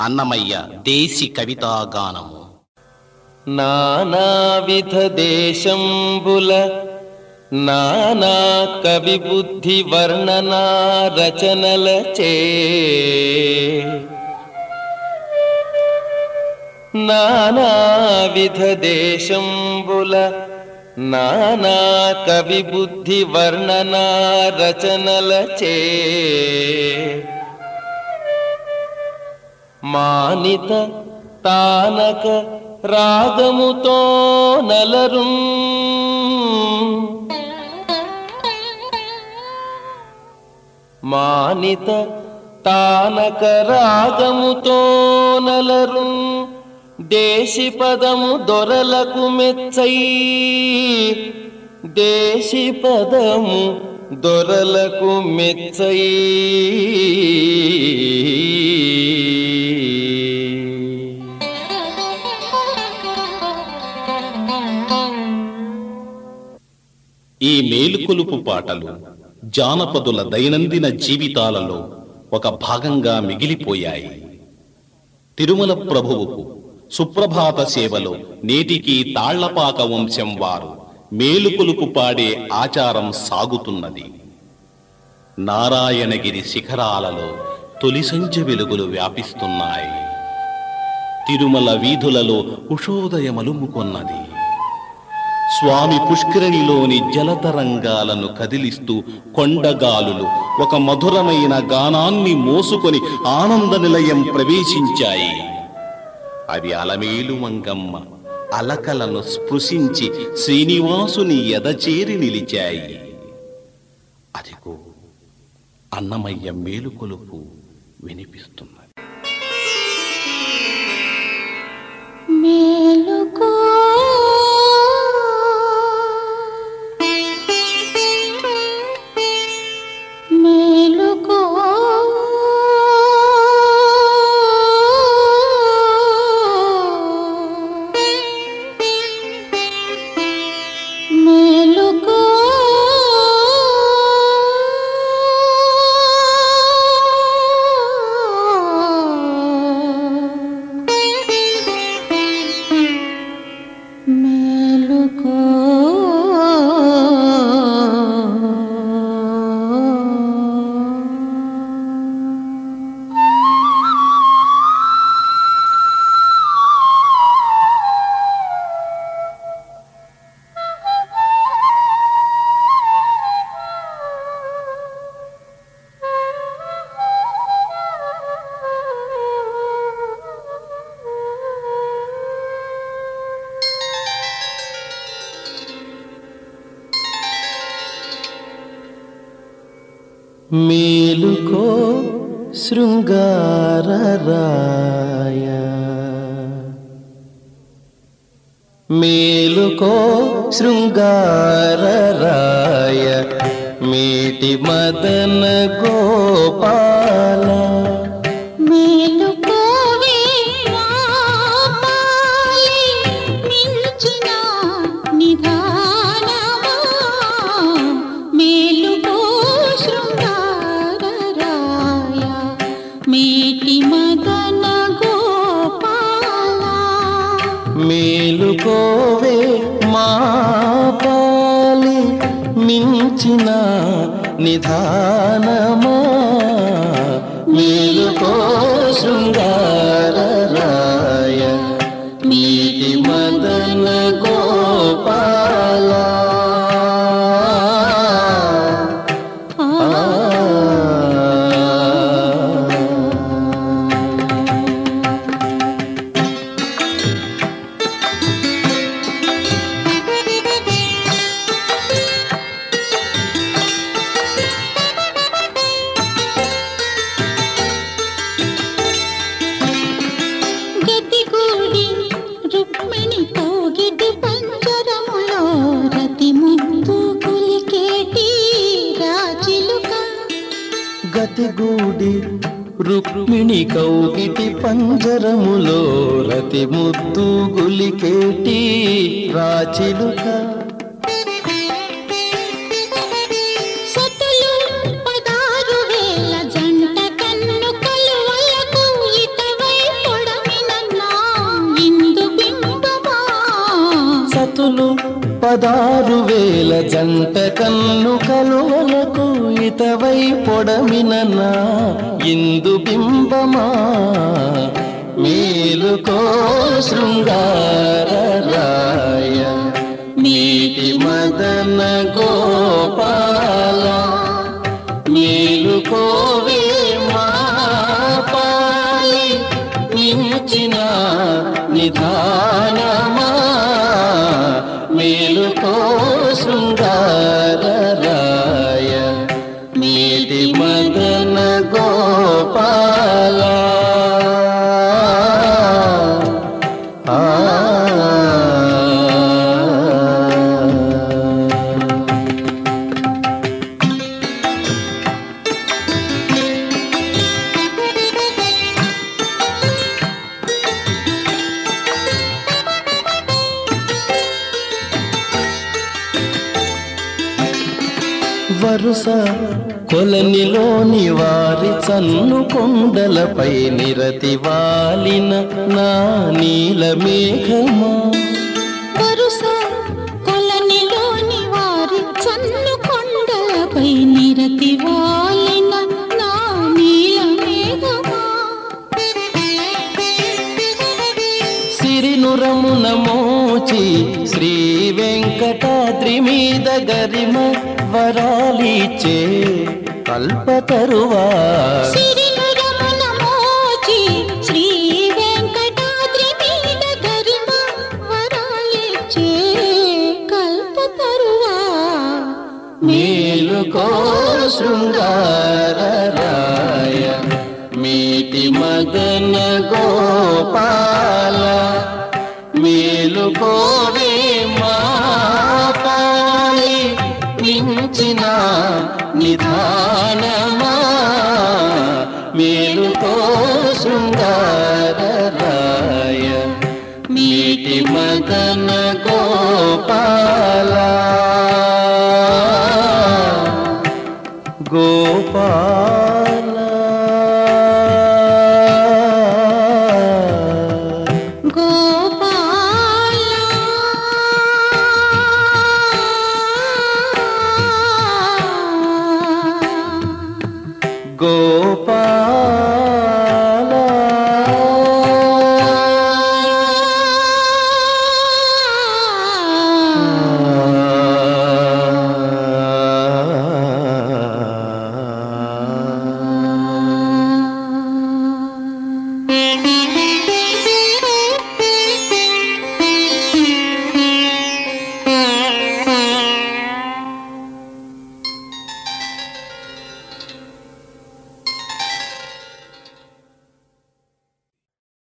అన్నమయ్య దేశి కవితాగానము నానావిధ దేశంబుల నానా కవి బుద్ధి వర్ణనా రచనల చే. నానావిధ దేశంబుల నానా కవి బుద్ధి వర్ణనా రచనల చే. మానిత తానక రాగముతో నలరు. మానిత తానక రాగముతో నలరు. దేశి పదము దొరలకు మెచ్చై. దేశి పదము దొరలకు మెచ్చై. ఈ మేలుకొలుపు పాటలు జానపదుల దైనందిన జీవితాలలో ఒక భాగంగా మిగిలిపోయాయి. తిరుమల ప్రభువుకు సుప్రభాత సేవలో నేటికి తాళ్ళపాక వంశం వారు మేలుకొలుపు పాడే ఆచారం సాగుతున్నది. నారాయణగిరి శిఖరాలలో తొలిసంచ వెలుగులు వ్యాపిస్తున్నాయి. తిరుమల వీధులలో ఉషోదయమలుముకొన్నది. స్వామి పుష్కరిణిలోని జలతరంగాలను కదిలిస్తూ కొండగాలులు ఒక మధురమైన గానాన్ని మోసుకొని ఆనంద నిలయం ప్రవేశించాయి. అవి అలమేలు మంగమ్మ అలకలను స్పృశించి శ్రీనివాసుని ఎదచేరి నిలిచాయి. అదిగో అన్నమయ్య మేలుకొలుపు వినిపిస్తున్నది. మేలుకో मेलुको शृङ्गारराय मेलुको शृङ्गारराय मेटि मदन गो మించిన నిధానమా? మేలుకో శృంగారరాయ గతిగూడి రుక్మిణి కౌగిటి పంజరములో రతి ముద్దు గులికేటి రాచిలుక. పదారు వేల జంట కన్ను కలువలకు ఇటవైపు కాంతులు పదారు వేల జంట కన్ను కలువలకు ఇతవై పొడమిన నా ఇందు బింబమా మేలుకో నీటి మదన గోపాల ఆ వరుస కొలనిలోని వారి చన్ను కొండలపై నిరతి వాలిన నా నీల మేఘమా. వరుస కొలనిలోని వారి చన్ను కొండలపై నిరతి వాలిన వెంకటాద్రి మీద గరిమ వరాలిచే వరాలిచ్చే కల్పతరువా మేలుకో శృంగార రాయ మీటి మదన గోపాల మేలుకోవే నిలిచిన నిధానమా? మేలుతో శృంగారరాయ మీటి మదన గోపాల. గోపాల